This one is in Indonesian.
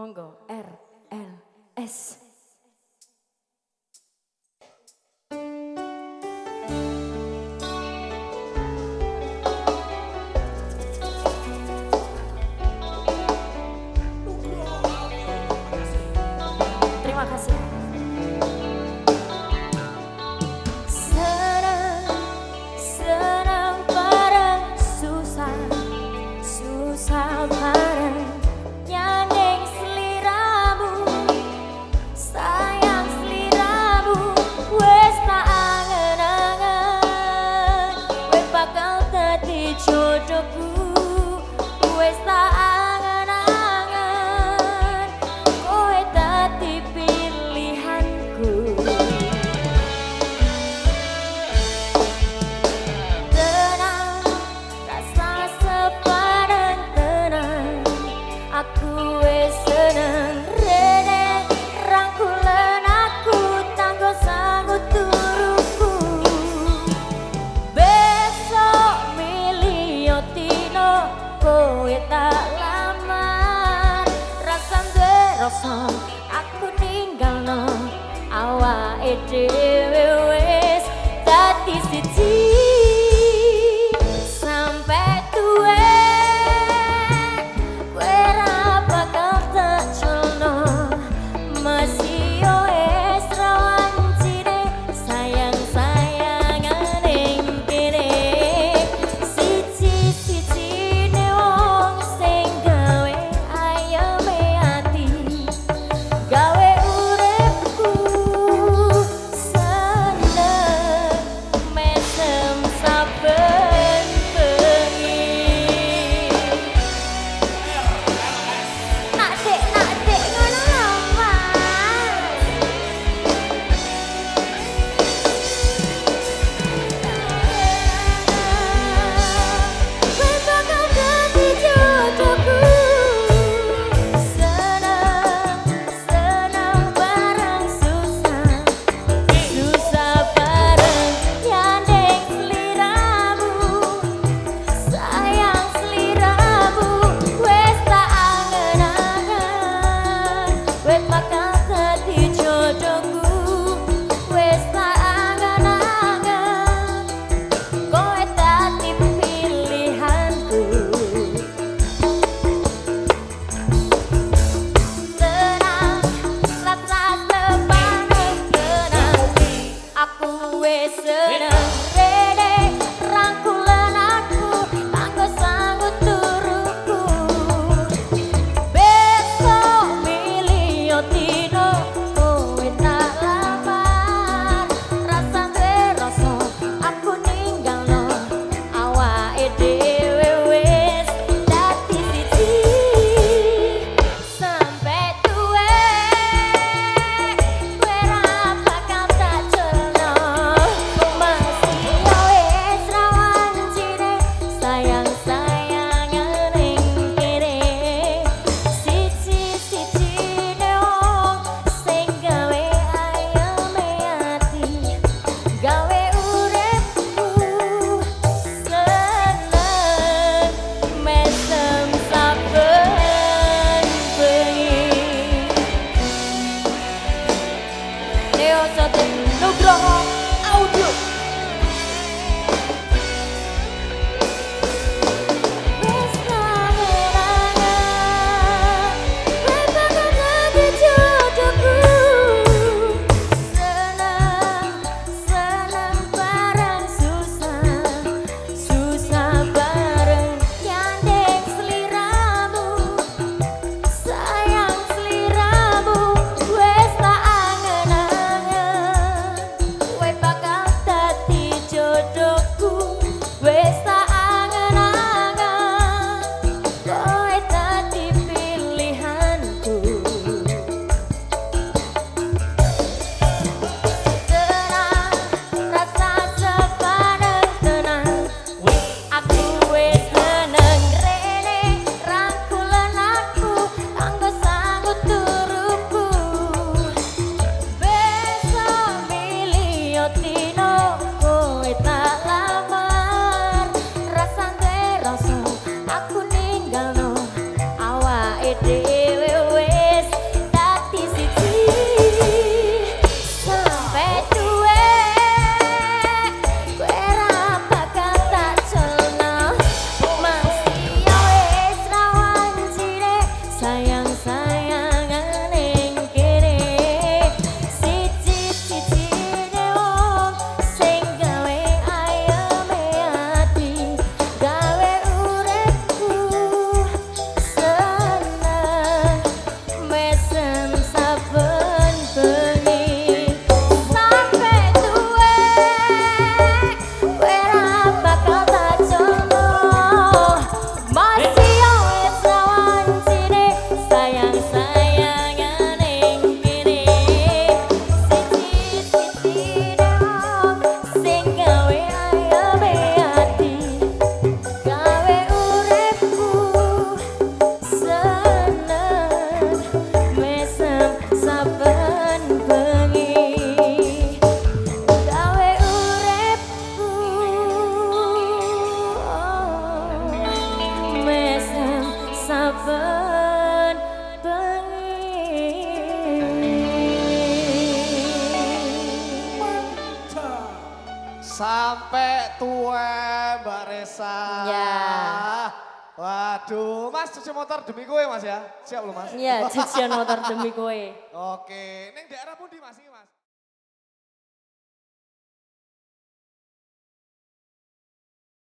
Monggo R L S it is. sampai tua Mbak Resa. Waduh, Mas cuci motor demi gue Mas ya. Siap loh Mas. Iya, cucian motor demi kowe. Oke, neng daerah pun di Mas Mas.